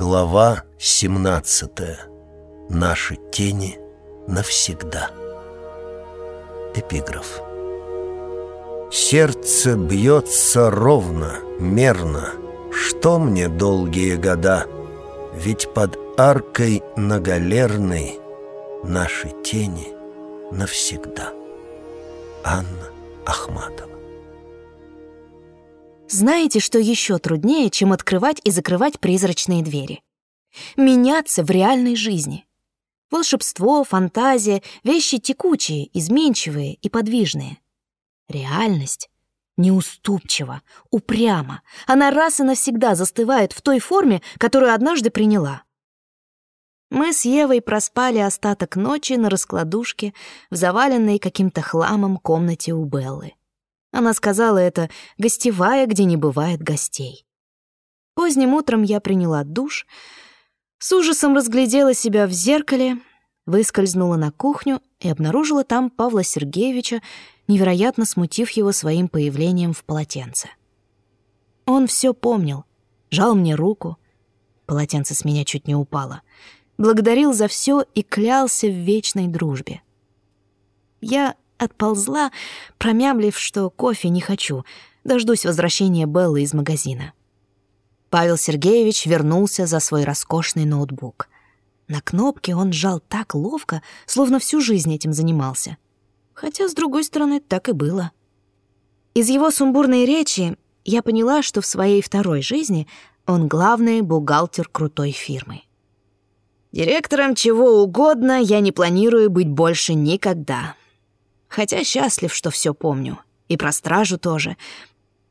Глава 17. Наши тени навсегда. Эпиграф. Сердце бьется ровно, мерно. Что мне долгие года? Ведь под аркой многолерной Наши тени навсегда. Анна Ахматова. Знаете, что еще труднее, чем открывать и закрывать призрачные двери? Меняться в реальной жизни. Волшебство, фантазия — вещи текучие, изменчивые и подвижные. Реальность неуступчива, упряма. Она раз и навсегда застывает в той форме, которую однажды приняла. Мы с Евой проспали остаток ночи на раскладушке в заваленной каким-то хламом комнате у Беллы. Она сказала это гостевая, где не бывает гостей. Поздним утром я приняла душ, с ужасом разглядела себя в зеркале, выскользнула на кухню и обнаружила там Павла Сергеевича, невероятно смутив его своим появлением в полотенце. Он все помнил, жал мне руку, полотенце с меня чуть не упало, благодарил за все и клялся в вечной дружбе. Я отползла, промямлив, что кофе не хочу, дождусь возвращения Беллы из магазина. Павел Сергеевич вернулся за свой роскошный ноутбук. На кнопке он жал так ловко, словно всю жизнь этим занимался. Хотя, с другой стороны, так и было. Из его сумбурной речи я поняла, что в своей второй жизни он главный бухгалтер крутой фирмы. Директором чего угодно я не планирую быть больше никогда. Хотя счастлив, что все помню. И про стражу тоже.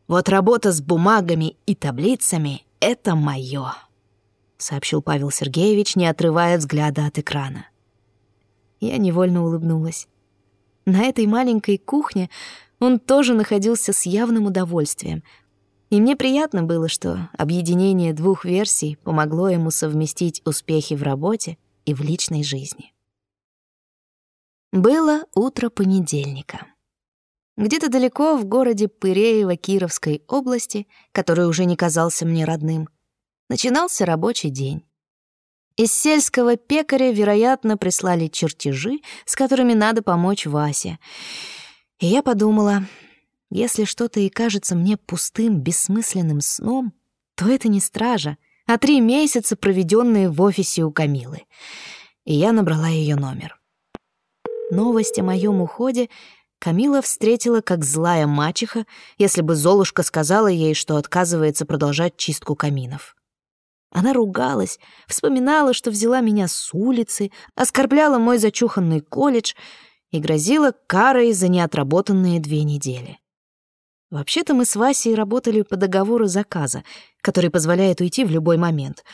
Вот работа с бумагами и таблицами — это моё, сообщил Павел Сергеевич, не отрывая взгляда от экрана. Я невольно улыбнулась. На этой маленькой кухне он тоже находился с явным удовольствием. И мне приятно было, что объединение двух версий помогло ему совместить успехи в работе и в личной жизни. Было утро понедельника. Где-то далеко в городе Пыреево Кировской области, который уже не казался мне родным, начинался рабочий день. Из сельского пекаря, вероятно, прислали чертежи, с которыми надо помочь Васе. И я подумала, если что-то и кажется мне пустым, бессмысленным сном, то это не стража, а три месяца, проведенные в офисе у Камилы. И я набрала ее номер. Новость о моем уходе Камила встретила как злая мачеха, если бы Золушка сказала ей, что отказывается продолжать чистку каминов. Она ругалась, вспоминала, что взяла меня с улицы, оскорбляла мой зачуханный колледж и грозила карой за неотработанные две недели. Вообще-то мы с Васей работали по договору заказа, который позволяет уйти в любой момент,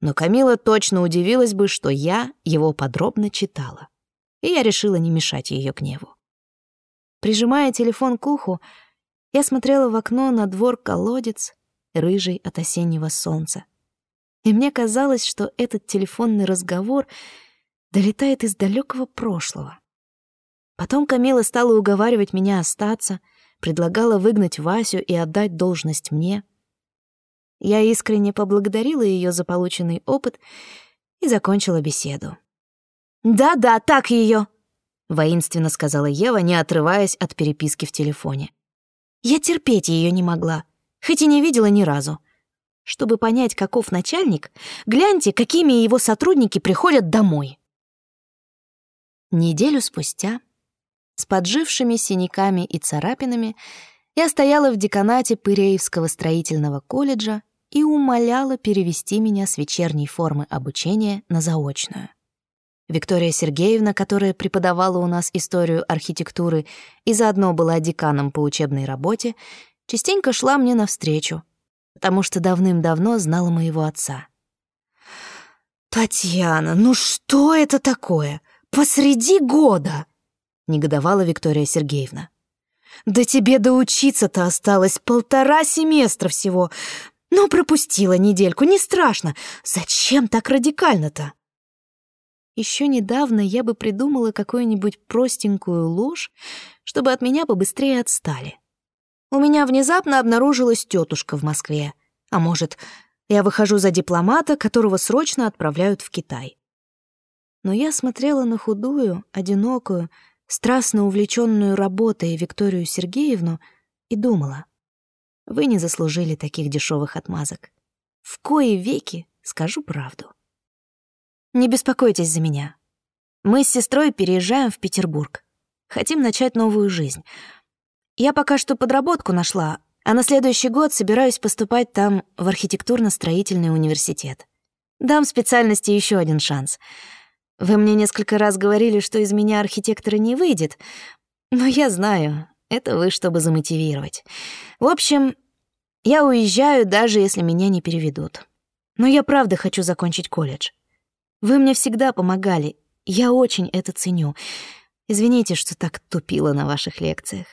но Камила точно удивилась бы, что я его подробно читала и я решила не мешать ее гневу. Прижимая телефон к уху, я смотрела в окно на двор-колодец, рыжий от осеннего солнца. И мне казалось, что этот телефонный разговор долетает из далекого прошлого. Потом Камила стала уговаривать меня остаться, предлагала выгнать Васю и отдать должность мне. Я искренне поблагодарила ее за полученный опыт и закончила беседу. «Да-да, так ее, воинственно сказала Ева, не отрываясь от переписки в телефоне. Я терпеть ее не могла, хоть и не видела ни разу. Чтобы понять, каков начальник, гляньте, какими его сотрудники приходят домой. Неделю спустя, с поджившими синяками и царапинами, я стояла в деканате Пыреевского строительного колледжа и умоляла перевести меня с вечерней формы обучения на заочную. Виктория Сергеевна, которая преподавала у нас историю архитектуры и заодно была деканом по учебной работе, частенько шла мне навстречу, потому что давным-давно знала моего отца. «Татьяна, ну что это такое? Посреди года!» — негодовала Виктория Сергеевна. «Да тебе доучиться-то осталось полтора семестра всего. Но пропустила недельку, не страшно. Зачем так радикально-то?» Еще недавно я бы придумала какую-нибудь простенькую ложь, чтобы от меня побыстрее отстали. У меня внезапно обнаружилась тетушка в Москве. А может, Я выхожу за дипломата, которого срочно отправляют в Китай. Но я смотрела на худую, одинокую, страстно увлеченную работой Викторию Сергеевну и думала, вы не заслужили таких дешевых отмазок. В кои веки скажу правду. Не беспокойтесь за меня. Мы с сестрой переезжаем в Петербург. Хотим начать новую жизнь. Я пока что подработку нашла, а на следующий год собираюсь поступать там в архитектурно-строительный университет. Дам специальности еще один шанс. Вы мне несколько раз говорили, что из меня архитектора не выйдет, но я знаю, это вы, чтобы замотивировать. В общем, я уезжаю, даже если меня не переведут. Но я правда хочу закончить колледж. Вы мне всегда помогали. Я очень это ценю. Извините, что так тупила на ваших лекциях.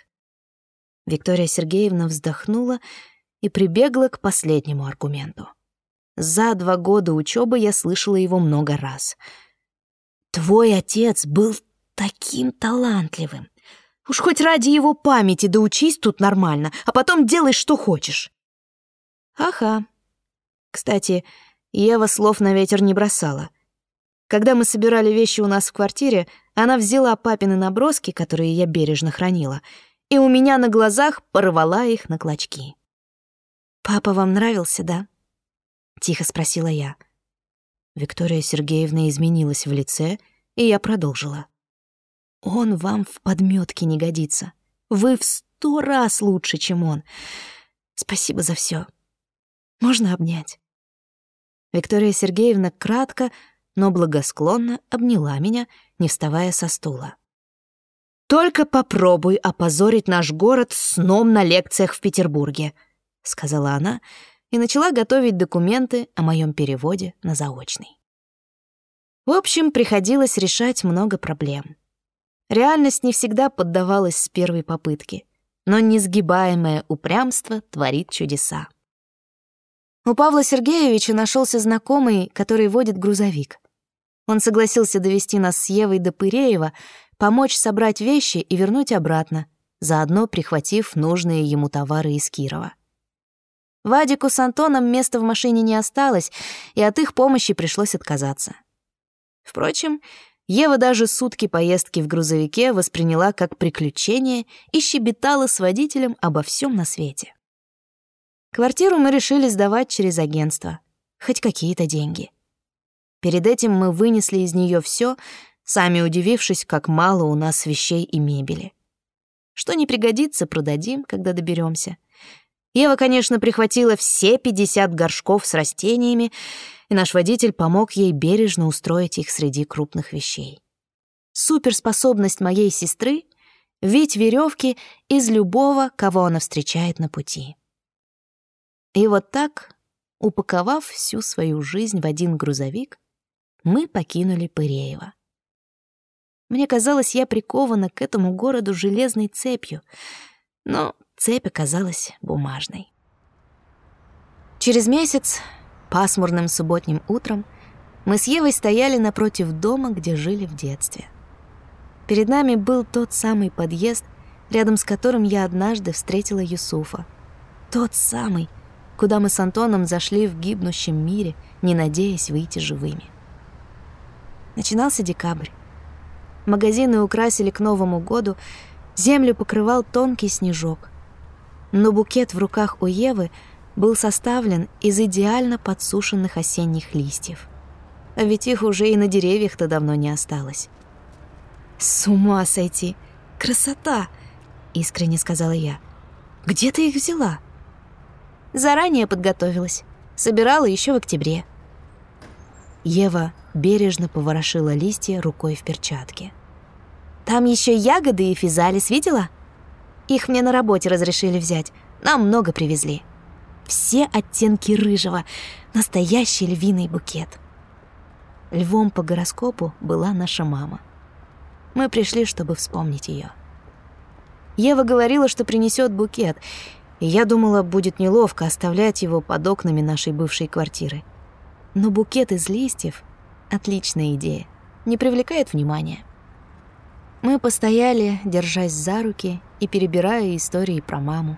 Виктория Сергеевна вздохнула и прибегла к последнему аргументу. За два года учебы я слышала его много раз. «Твой отец был таким талантливым. Уж хоть ради его памяти да учись тут нормально, а потом делай, что хочешь». «Ага». Кстати, Ева слов на ветер не бросала. Когда мы собирали вещи у нас в квартире, она взяла папины наброски, которые я бережно хранила — и у меня на глазах порвала их на клочки. «Папа вам нравился, да?» — тихо спросила я. Виктория Сергеевна изменилась в лице, и я продолжила. «Он вам в подметке не годится. Вы в сто раз лучше, чем он. Спасибо за все. Можно обнять?» Виктория Сергеевна кратко, но благосклонно обняла меня, не вставая со стула. «Только попробуй опозорить наш город сном на лекциях в Петербурге», — сказала она и начала готовить документы о моем переводе на заочный. В общем, приходилось решать много проблем. Реальность не всегда поддавалась с первой попытки, но несгибаемое упрямство творит чудеса. У Павла Сергеевича нашелся знакомый, который водит грузовик. Он согласился довести нас с Евой до Пыреева, помочь собрать вещи и вернуть обратно, заодно прихватив нужные ему товары из Кирова. Вадику с Антоном места в машине не осталось, и от их помощи пришлось отказаться. Впрочем, Ева даже сутки поездки в грузовике восприняла как приключение и щебетала с водителем обо всем на свете. Квартиру мы решили сдавать через агентство, хоть какие-то деньги. Перед этим мы вынесли из нее все, сами удивившись, как мало у нас вещей и мебели. Что не пригодится, продадим, когда доберемся. Ева, конечно, прихватила все 50 горшков с растениями, и наш водитель помог ей бережно устроить их среди крупных вещей. Суперспособность моей сестры — вить веревки из любого, кого она встречает на пути. И вот так, упаковав всю свою жизнь в один грузовик, мы покинули Пыреево. Мне казалось, я прикована к этому городу железной цепью, но цепь оказалась бумажной. Через месяц, пасмурным субботним утром, мы с Евой стояли напротив дома, где жили в детстве. Перед нами был тот самый подъезд, рядом с которым я однажды встретила Юсуфа. Тот самый, куда мы с Антоном зашли в гибнущем мире, не надеясь выйти живыми. Начинался декабрь. Магазины украсили к Новому году, землю покрывал тонкий снежок. Но букет в руках у Евы был составлен из идеально подсушенных осенних листьев. А ведь их уже и на деревьях-то давно не осталось. «С ума сойти! Красота!» — искренне сказала я. «Где ты их взяла?» «Заранее подготовилась. Собирала еще в октябре». Ева бережно поворошила листья рукой в перчатке. Там еще ягоды и физалис, видела? Их мне на работе разрешили взять. Нам много привезли. Все оттенки рыжего. Настоящий львиный букет. Львом по гороскопу была наша мама. Мы пришли, чтобы вспомнить ее. Ева говорила, что принесет букет, и я думала, будет неловко оставлять его под окнами нашей бывшей квартиры. Но букет из листьев — отличная идея, не привлекает внимания. Мы постояли, держась за руки и перебирая истории про маму.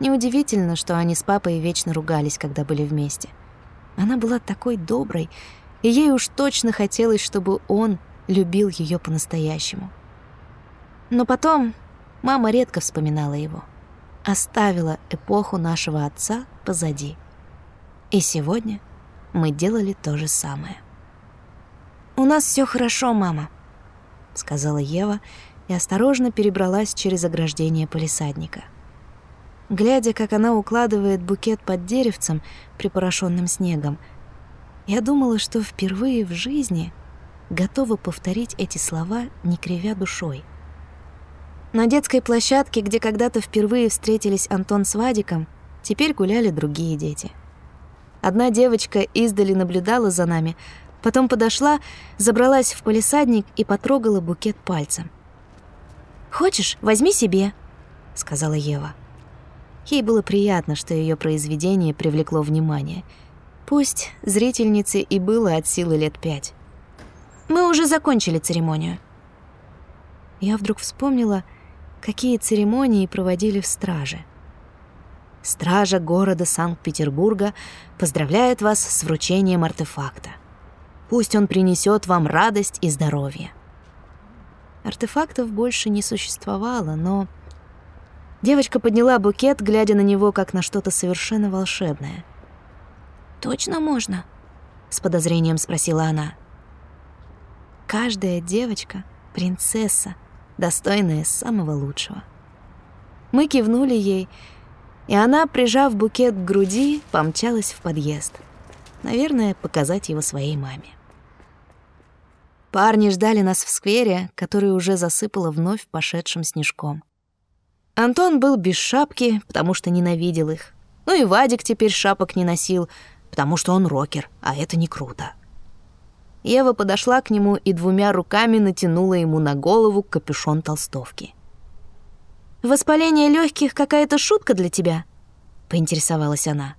Неудивительно, что они с папой вечно ругались, когда были вместе. Она была такой доброй, и ей уж точно хотелось, чтобы он любил ее по-настоящему. Но потом мама редко вспоминала его. Оставила эпоху нашего отца позади. И сегодня мы делали то же самое. «У нас все хорошо, мама», — сказала Ева и осторожно перебралась через ограждение полисадника. Глядя, как она укладывает букет под деревцем, припорошенным снегом, я думала, что впервые в жизни готова повторить эти слова, не кривя душой. На детской площадке, где когда-то впервые встретились Антон с Вадиком, теперь гуляли другие дети. Одна девочка издали наблюдала за нами, потом подошла, забралась в полисадник и потрогала букет пальцем. «Хочешь, возьми себе», — сказала Ева. Ей было приятно, что ее произведение привлекло внимание. Пусть зрительнице и было от силы лет пять. «Мы уже закончили церемонию». Я вдруг вспомнила, какие церемонии проводили в страже. Стража города Санкт-Петербурга поздравляет вас с вручением артефакта. Пусть он принесет вам радость и здоровье. Артефактов больше не существовало, но Девочка подняла букет, глядя на него, как на что-то совершенно волшебное. «Точно можно?» — с подозрением спросила она. «Каждая девочка — принцесса, достойная самого лучшего». Мы кивнули ей, и она, прижав букет к груди, помчалась в подъезд. Наверное, показать его своей маме. Парни ждали нас в сквере, который уже засыпало вновь пошедшим снежком. Антон был без шапки, потому что ненавидел их. Ну и Вадик теперь шапок не носил, потому что он рокер, а это не круто. Ева подошла к нему и двумя руками натянула ему на голову капюшон толстовки. «Воспаление легких какая-то шутка для тебя?» — поинтересовалась она.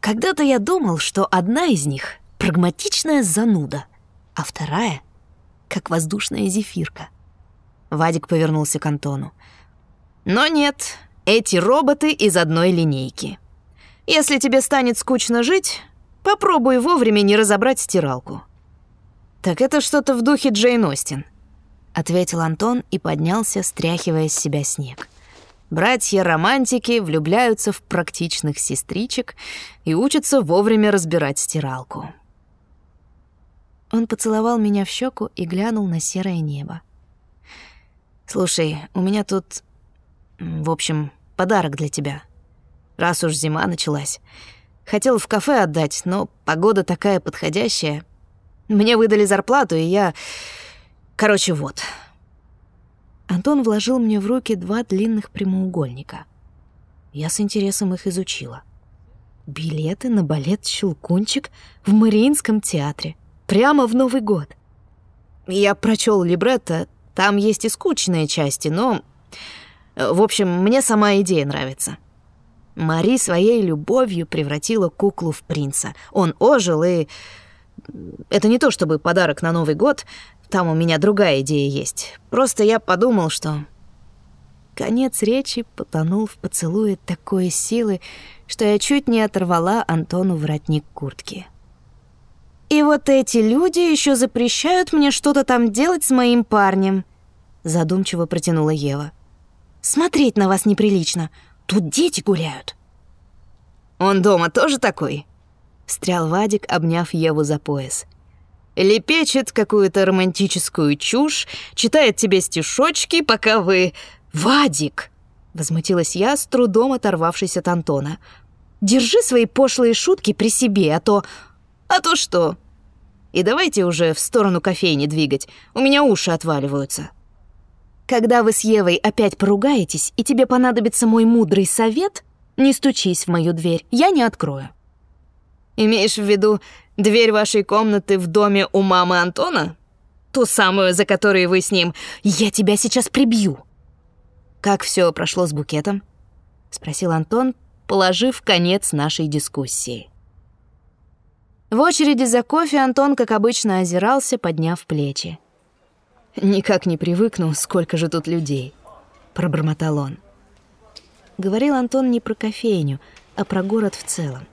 «Когда-то я думал, что одна из них — прагматичная зануда, а вторая — как воздушная зефирка». Вадик повернулся к Антону. Но нет, эти роботы из одной линейки. Если тебе станет скучно жить, попробуй вовремя не разобрать стиралку. Так это что-то в духе Джейн Остин, ответил Антон и поднялся, стряхивая с себя снег. Братья-романтики влюбляются в практичных сестричек и учатся вовремя разбирать стиралку. Он поцеловал меня в щеку и глянул на серое небо. «Слушай, у меня тут в общем, подарок для тебя. Раз уж зима началась. Хотел в кафе отдать, но погода такая подходящая. Мне выдали зарплату, и я... Короче, вот. Антон вложил мне в руки два длинных прямоугольника. Я с интересом их изучила. Билеты на балет «Щелкунчик» в Мариинском театре. Прямо в Новый год. Я прочел либретто, там есть и скучные части, но в общем, мне сама идея нравится. Мари своей любовью превратила куклу в принца. Он ожил, и... Это не то чтобы подарок на Новый год, там у меня другая идея есть. Просто я подумал, что... Конец речи потонул в поцелуе такой силы, что я чуть не оторвала Антону воротник куртки. «И вот эти люди еще запрещают мне что-то там делать с моим парнем», задумчиво протянула Ева. Смотреть на вас неприлично. Тут дети гуляют». «Он дома тоже такой?» Встрял Вадик, обняв Еву за пояс. «Лепечет какую-то романтическую чушь, читает тебе стишочки, пока вы...» «Вадик!» — возмутилась я, с трудом оторвавшись от Антона. «Держи свои пошлые шутки при себе, а то...» «А то что?» «И давайте уже в сторону кофейни двигать, у меня уши отваливаются». Когда вы с Евой опять поругаетесь, и тебе понадобится мой мудрый совет, не стучись в мою дверь, я не открою. Имеешь в виду дверь вашей комнаты в доме у мамы Антона? Ту самую, за которой вы с ним. Я тебя сейчас прибью. Как все прошло с букетом? спросил Антон, положив конец нашей дискуссии. В очереди за кофе Антон, как обычно, озирался, подняв плечи. «Никак не привыкну, сколько же тут людей», — пробормотал он. говорил Антон не про кофейню, а про город в целом.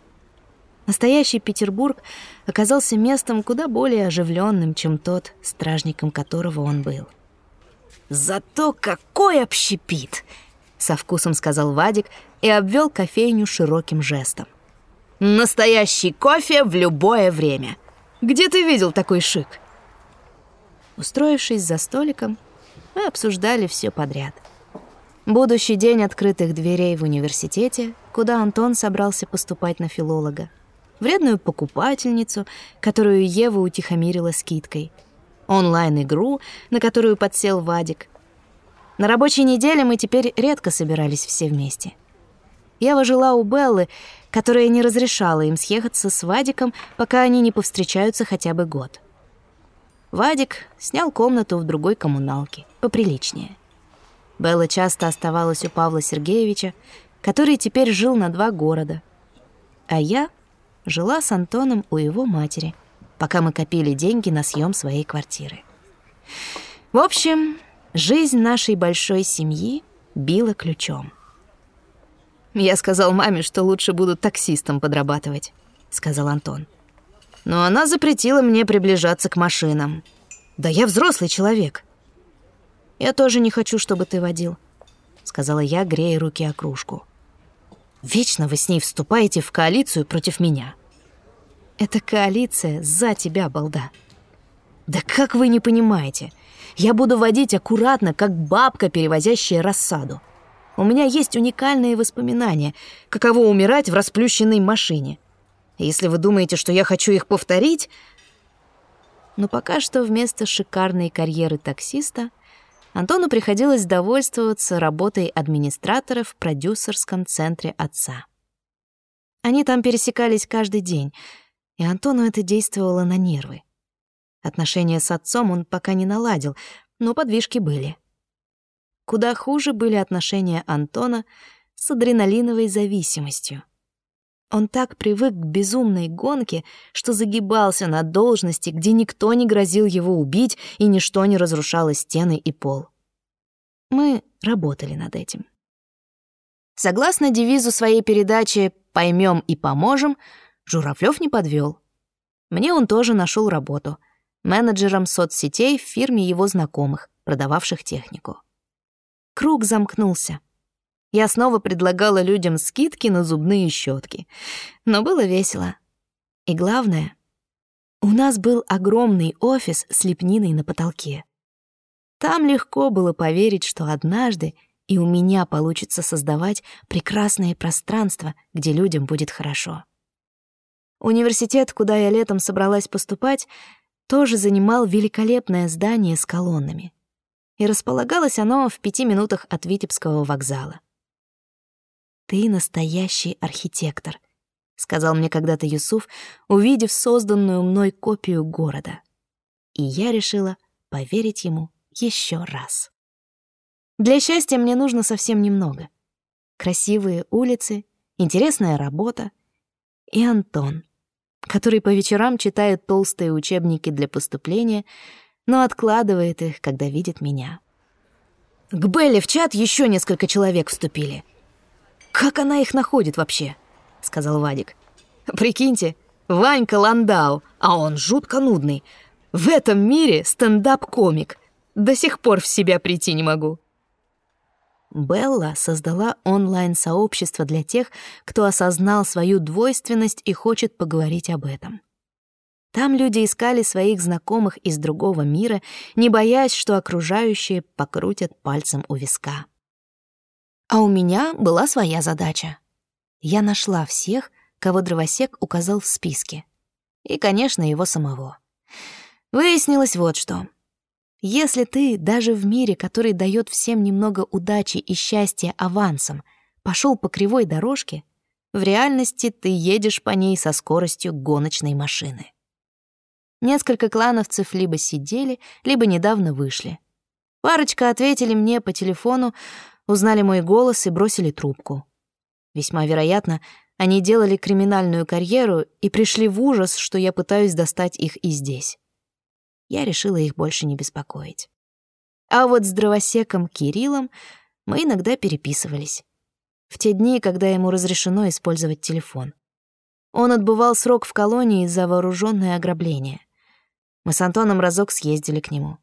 Настоящий Петербург оказался местом куда более оживленным, чем тот, стражником которого он был. «Зато какой общепит!» — со вкусом сказал Вадик и обвел кофейню широким жестом. «Настоящий кофе в любое время! Где ты видел такой шик?» Устроившись за столиком, мы обсуждали все подряд. Будущий день открытых дверей в университете, куда Антон собрался поступать на филолога, вредную покупательницу, которую Ева утихомирила скидкой, онлайн-игру, на которую подсел Вадик. На рабочей неделе мы теперь редко собирались все вместе. Ева жила у Беллы, которая не разрешала им съехаться с Вадиком, пока они не повстречаются хотя бы год. Вадик снял комнату в другой коммуналке, поприличнее. Белла часто оставалась у Павла Сергеевича, который теперь жил на два города. А я жила с Антоном у его матери, пока мы копили деньги на съем своей квартиры. В общем, жизнь нашей большой семьи била ключом. «Я сказал маме, что лучше буду таксистом подрабатывать», — сказал Антон. «Но она запретила мне приближаться к машинам. Да я взрослый человек». «Я тоже не хочу, чтобы ты водил», — сказала я, грея руки о кружку. Вечно вы с ней вступаете в коалицию против меня. Это коалиция за тебя, балда. Да как вы не понимаете? Я буду водить аккуратно, как бабка, перевозящая рассаду. У меня есть уникальные воспоминания, каково умирать в расплющенной машине. Если вы думаете, что я хочу их повторить... Но пока что вместо шикарной карьеры таксиста — Антону приходилось довольствоваться работой администратора в продюсерском центре отца. Они там пересекались каждый день, и Антону это действовало на нервы. Отношения с отцом он пока не наладил, но подвижки были. Куда хуже были отношения Антона с адреналиновой зависимостью. Он так привык к безумной гонке, что загибался на должности, где никто не грозил его убить и ничто не разрушало стены и пол. Мы работали над этим. Согласно девизу своей передачи «Поймем и поможем», Журавлев не подвел. Мне он тоже нашел работу менеджером соцсетей в фирме его знакомых, продававших технику. Круг замкнулся. Я снова предлагала людям скидки на зубные щетки, но было весело. И главное, у нас был огромный офис с лепниной на потолке. Там легко было поверить, что однажды и у меня получится создавать прекрасное пространство, где людям будет хорошо. Университет, куда я летом собралась поступать, тоже занимал великолепное здание с колоннами. И располагалось оно в пяти минутах от Витебского вокзала. «Ты настоящий архитектор», — сказал мне когда-то Юсуф, увидев созданную мной копию города. И я решила поверить ему еще раз. Для счастья мне нужно совсем немного. Красивые улицы, интересная работа и Антон, который по вечерам читает толстые учебники для поступления, но откладывает их, когда видит меня. К Белле в чат еще несколько человек вступили — «Как она их находит вообще?» — сказал Вадик. «Прикиньте, Ванька Ландау, а он жутко нудный. В этом мире стендап-комик. До сих пор в себя прийти не могу». Белла создала онлайн-сообщество для тех, кто осознал свою двойственность и хочет поговорить об этом. Там люди искали своих знакомых из другого мира, не боясь, что окружающие покрутят пальцем у виска. А у меня была своя задача. Я нашла всех, кого дровосек указал в списке. И, конечно, его самого. Выяснилось вот что. Если ты даже в мире, который дает всем немного удачи и счастья авансом, пошел по кривой дорожке, в реальности ты едешь по ней со скоростью гоночной машины. Несколько клановцев либо сидели, либо недавно вышли. Парочка ответили мне по телефону, узнали мой голос и бросили трубку. Весьма вероятно, они делали криминальную карьеру и пришли в ужас, что я пытаюсь достать их и здесь. Я решила их больше не беспокоить. А вот с дровосеком Кириллом мы иногда переписывались. В те дни, когда ему разрешено использовать телефон. Он отбывал срок в колонии за вооруженное ограбление. Мы с Антоном разок съездили к нему.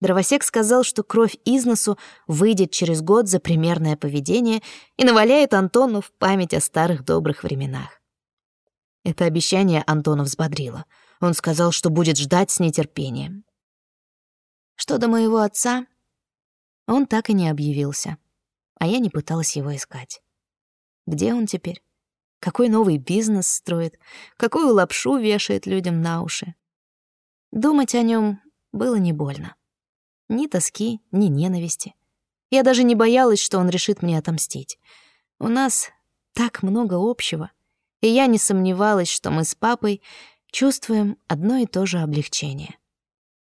Дровосек сказал, что кровь из носу выйдет через год за примерное поведение и наваляет Антону в память о старых добрых временах. Это обещание Антона взбодрило. Он сказал, что будет ждать с нетерпением. Что до моего отца, он так и не объявился, а я не пыталась его искать. Где он теперь? Какой новый бизнес строит? Какую лапшу вешает людям на уши? Думать о нем было не больно. Ни тоски, ни ненависти. Я даже не боялась, что он решит мне отомстить. У нас так много общего, и я не сомневалась, что мы с папой чувствуем одно и то же облегчение.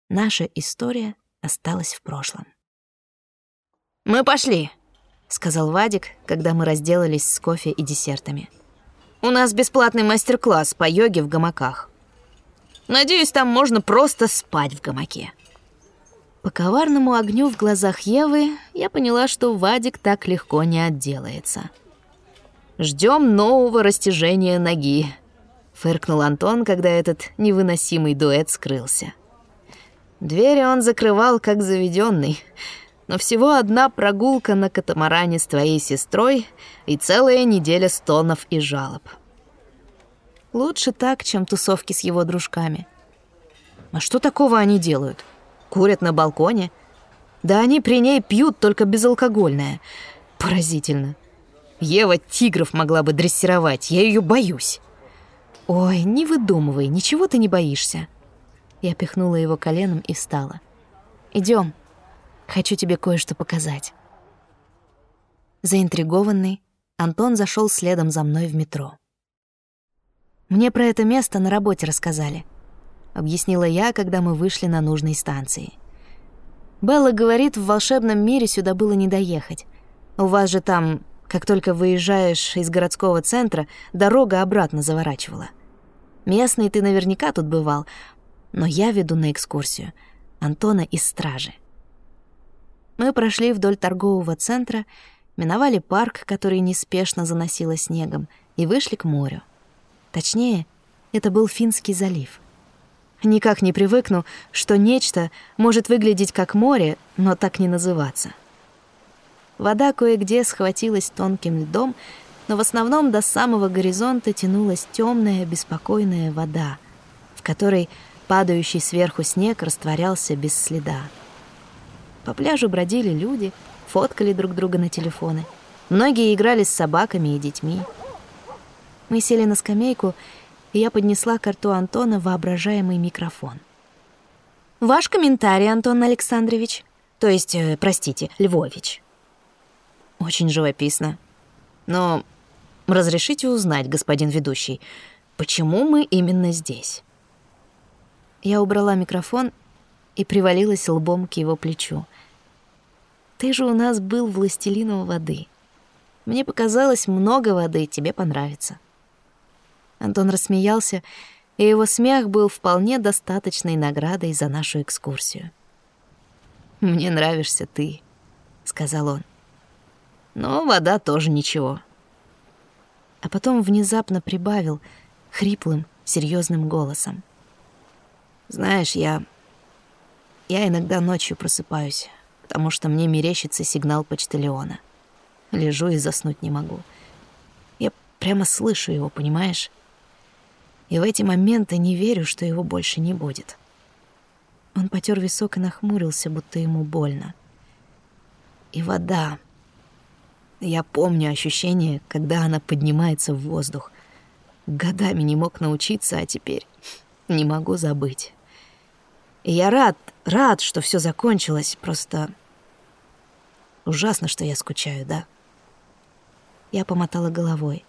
Наша история осталась в прошлом. «Мы пошли», — сказал Вадик, когда мы разделались с кофе и десертами. «У нас бесплатный мастер-класс по йоге в гамаках. Надеюсь, там можно просто спать в гамаке». По коварному огню в глазах Евы я поняла, что Вадик так легко не отделается. Ждем нового растяжения ноги», — фыркнул Антон, когда этот невыносимый дуэт скрылся. Двери он закрывал как заведенный, но всего одна прогулка на катамаране с твоей сестрой и целая неделя стонов и жалоб. Лучше так, чем тусовки с его дружками. А что такого они делают? — Курят на балконе. Да они при ней пьют только безалкогольное. Поразительно. Ева тигров могла бы дрессировать, я ее боюсь. Ой, не выдумывай, ничего ты не боишься. Я пихнула его коленом и встала. Идем, хочу тебе кое-что показать. Заинтригованный, Антон зашел следом за мной в метро. Мне про это место на работе рассказали — объяснила я, когда мы вышли на нужной станции. Белла говорит, в волшебном мире сюда было не доехать. У вас же там, как только выезжаешь из городского центра, дорога обратно заворачивала. Местный ты наверняка тут бывал, но я веду на экскурсию Антона из стражи. Мы прошли вдоль торгового центра, миновали парк, который неспешно заносило снегом, и вышли к морю. Точнее, это был Финский залив — Никак не привыкну, что нечто может выглядеть как море, но так не называться. Вода кое-где схватилась тонким льдом, но в основном до самого горизонта тянулась темная, беспокойная вода, в которой падающий сверху снег растворялся без следа. По пляжу бродили люди, фоткали друг друга на телефоны. Многие играли с собаками и детьми. Мы сели на скамейку и я поднесла к рту Антона воображаемый микрофон. «Ваш комментарий, Антон Александрович. То есть, э, простите, Львович». «Очень живописно. Но разрешите узнать, господин ведущий, почему мы именно здесь?» Я убрала микрофон и привалилась лбом к его плечу. «Ты же у нас был властелином воды. Мне показалось, много воды тебе понравится». Антон рассмеялся, и его смех был вполне достаточной наградой за нашу экскурсию. «Мне нравишься ты», — сказал он. «Но вода тоже ничего». А потом внезапно прибавил хриплым, серьезным голосом. «Знаешь, я... Я иногда ночью просыпаюсь, потому что мне мерещится сигнал почтальона. Лежу и заснуть не могу. Я прямо слышу его, понимаешь? И в эти моменты не верю, что его больше не будет. Он потер висок и нахмурился, будто ему больно. И вода. Я помню ощущение, когда она поднимается в воздух. Годами не мог научиться, а теперь не могу забыть. И я рад, рад, что все закончилось, просто ужасно, что я скучаю, да? Я помотала головой.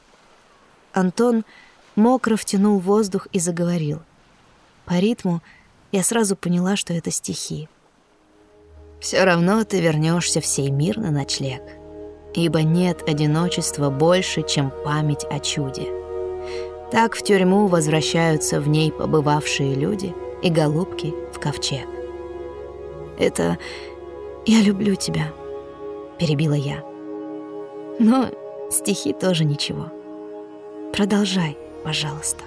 Антон мокро втянул воздух и заговорил. По ритму я сразу поняла, что это стихи. «Все равно ты вернешься в сей мир на ночлег, ибо нет одиночества больше, чем память о чуде. Так в тюрьму возвращаются в ней побывавшие люди и голубки в ковчег. Это «Я люблю тебя», — перебила я. «Но Стихи тоже ничего. Продолжай, пожалуйста.